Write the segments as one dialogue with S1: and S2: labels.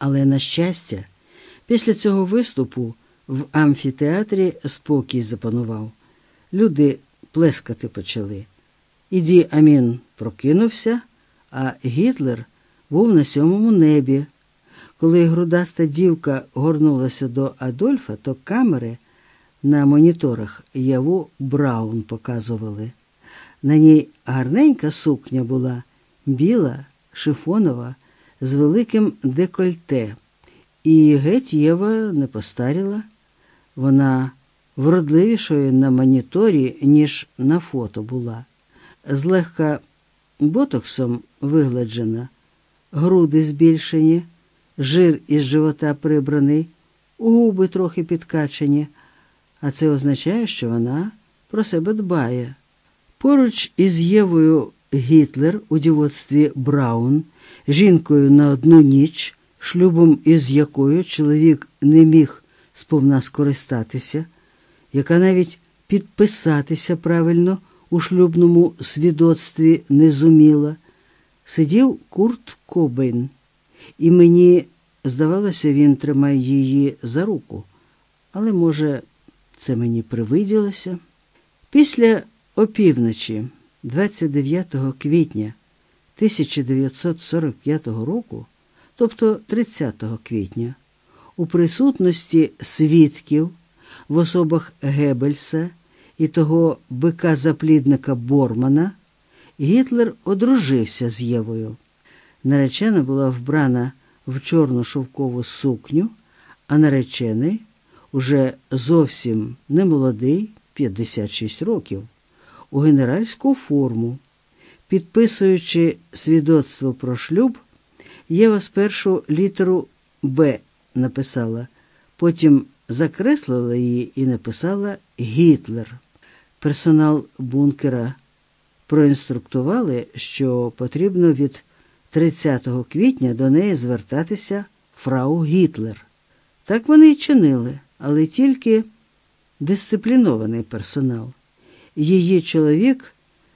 S1: Але, на щастя, після цього виступу в амфітеатрі спокій запанував. Люди плескати почали. Іді Амін прокинувся, а Гітлер був на сьомому небі. Коли грудаста дівка горнулася до Адольфа, то камери на моніторах яву Браун показували. На ній гарненька сукня була, біла, шифонова, з великим декольте. І геть Єва не постаріла. Вона вродливішою на моніторі, ніж на фото була. Злегка ботоксом вигладжена, груди збільшені, жир із живота прибраний, губи трохи підкачені, а це означає, що вона про себе дбає. Поруч із Євою Гітлер у дівоцтві Браун, жінкою на одну ніч, шлюбом із якою чоловік не міг сповна скористатися, яка навіть підписатися правильно у шлюбному свідоцтві не зуміла, сидів Курт Кобейн, і мені здавалося, він тримає її за руку. Але, може, це мені привиділося. Після опівночі, 29 квітня 1945 року, тобто 30 квітня, у присутності свідків в особах Геббельса і того бика-заплідника Бормана, Гітлер одружився з Євою. Наречена була вбрана в чорну шовкову сукню, а наречений уже зовсім немолодий, 56 років, у генеральську форму. Підписуючи свідоцтво про шлюб, Єва спершу літеру Б написала, потім закреслила її і написала Гітлер. Персонал бункера проінструктували, що потрібно від 30 квітня до неї звертатися фрау Гітлер. Так вони й чинили, але тільки дисциплінований персонал. Її чоловік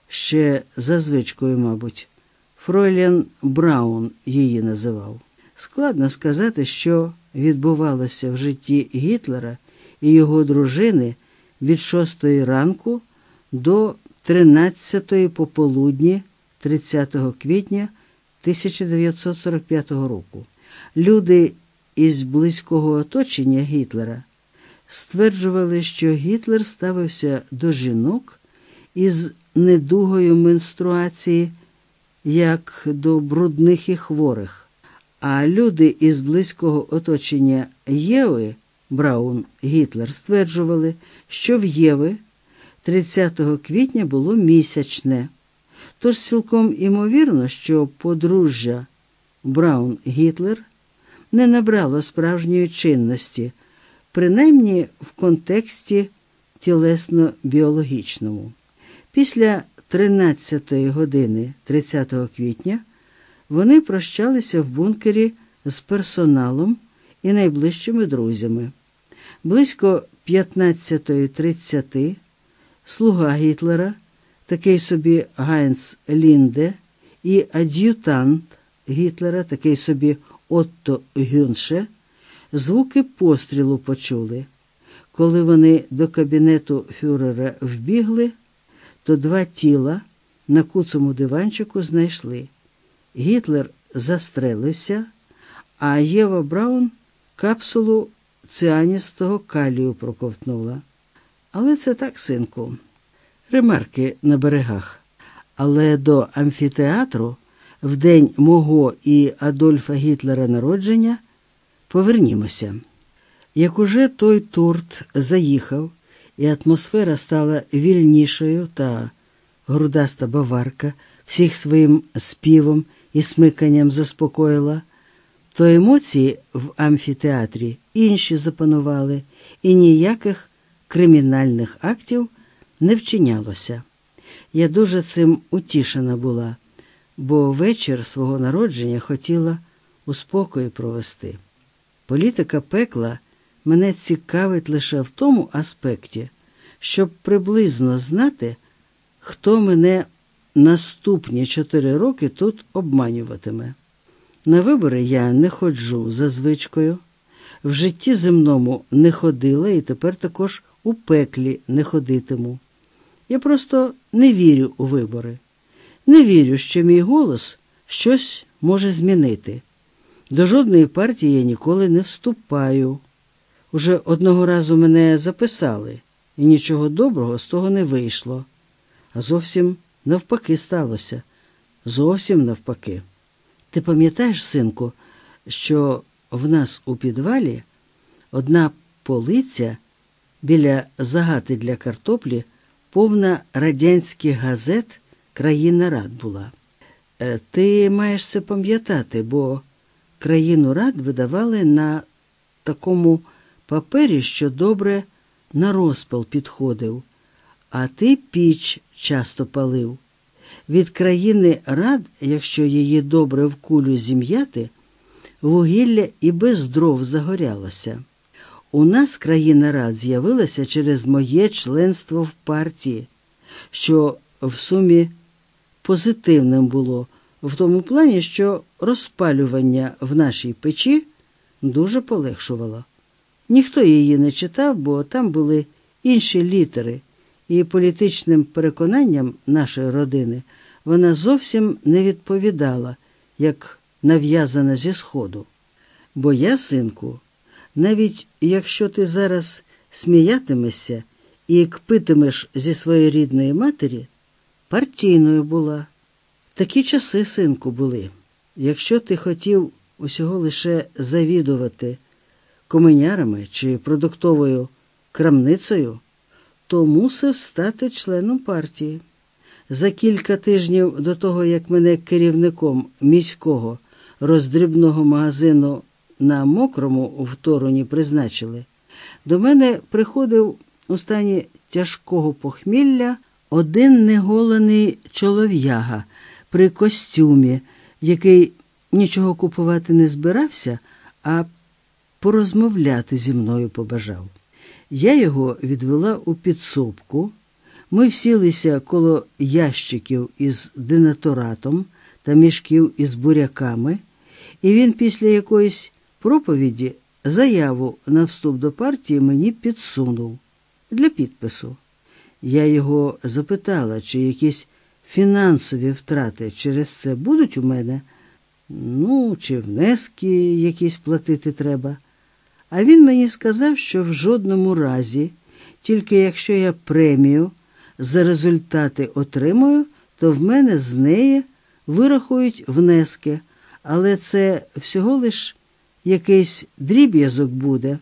S1: ще за звичкою, мабуть, Фройлен Браун її називав. Складно сказати, що відбувалося в житті Гітлера і його дружини від 6 ранку до 13 пополудні 30 квітня 1945 року. Люди із близького оточення Гітлера стверджували, що Гітлер ставився до жінок із недугою менструації як до брудних і хворих, а люди із близького оточення Єви Браун Гітлер стверджували, що в Єви 30 квітня було місячне. Тож цілком імовірно, що подружжя Браун Гітлер не набрало справжньої чинності, принаймні в контексті тілесно-біологічному. Після 13 години 30 квітня вони прощалися в бункері з персоналом і найближчими друзями. Близько 15.30 слуга Гітлера, такий собі Гайнц Лінде, і ад'ютант Гітлера, такий собі Отто Гюнше, звуки пострілу почули. Коли вони до кабінету фюрера вбігли, то два тіла на куцому диванчику знайшли. Гітлер застрелився, а Єва Браун капсулу ціаністого калію проковтнула. Але це так, синку, ремарки на берегах. Але до амфітеатру в день мого і Адольфа Гітлера народження повернімося. Як уже той турт заїхав, і атмосфера стала вільнішою та грудаста баварка всіх своїм співом і смиканням заспокоїла, то емоції в амфітеатрі інші запанували, і ніяких кримінальних актів не вчинялося. Я дуже цим утішена була, бо вечір свого народження хотіла у спокої провести. Політика пекла мене цікавить лише в тому аспекті, щоб приблизно знати, хто мене наступні чотири роки тут обманюватиме. На вибори я не ходжу за звичкою, в житті земному не ходила і тепер також у пеклі не ходитиму. Я просто не вірю у вибори. Не вірю, що мій голос щось може змінити. До жодної партії я ніколи не вступаю. Уже одного разу мене записали, і нічого доброго з того не вийшло. А зовсім навпаки сталося. Зовсім навпаки. Ти пам'ятаєш, синку, що в нас у підвалі одна полиця біля загати для картоплі повна радянських газет країна рад була. Е, ти маєш це пам'ятати, бо країну рад видавали на такому папері, що добре на розпал підходив, а ти піч часто палив. Від країни рад, якщо її добре в кулю зім'яти, вугілля і без дров загорялося. У нас країна рад з'явилася через моє членство в партії, що в сумі позитивним було в тому плані, що розпалювання в нашій печі дуже полегшувало. Ніхто її не читав, бо там були інші літери, і політичним переконанням нашої родини вона зовсім не відповідала, як нав'язана зі сходу. Бо я, синку, навіть якщо ти зараз сміятимешся і кпитимеш зі своєї рідної матері, партійною була. Такі часи, синку, були. Якщо ти хотів усього лише завідувати коменярами чи продуктовою крамницею, то мусив стати членом партії. За кілька тижнів до того, як мене керівником міського роздрібного магазину на мокрому в Тороні призначили, до мене приходив у стані тяжкого похмілля один неголений чолов'яга при костюмі, який нічого купувати не збирався, а порозмовляти зі мною побажав. Я його відвела у підсобку. Ми всілися коло ящиків із динаторатом та мішків із буряками, і він після якоїсь проповіді заяву на вступ до партії мені підсунув для підпису. Я його запитала, чи якісь фінансові втрати через це будуть у мене, ну, чи внески якісь платити треба. А він мені сказав, що в жодному разі, тільки якщо я премію за результати отримую, то в мене з неї вирахують внески, але це всього лиш якийсь дріб'язок буде,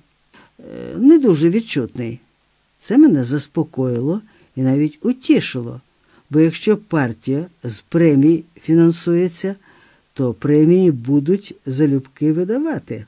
S1: е, не дуже відчутний. Це мене заспокоїло і навіть утішило, бо якщо партія з премій фінансується, то премії будуть залюбки видавати.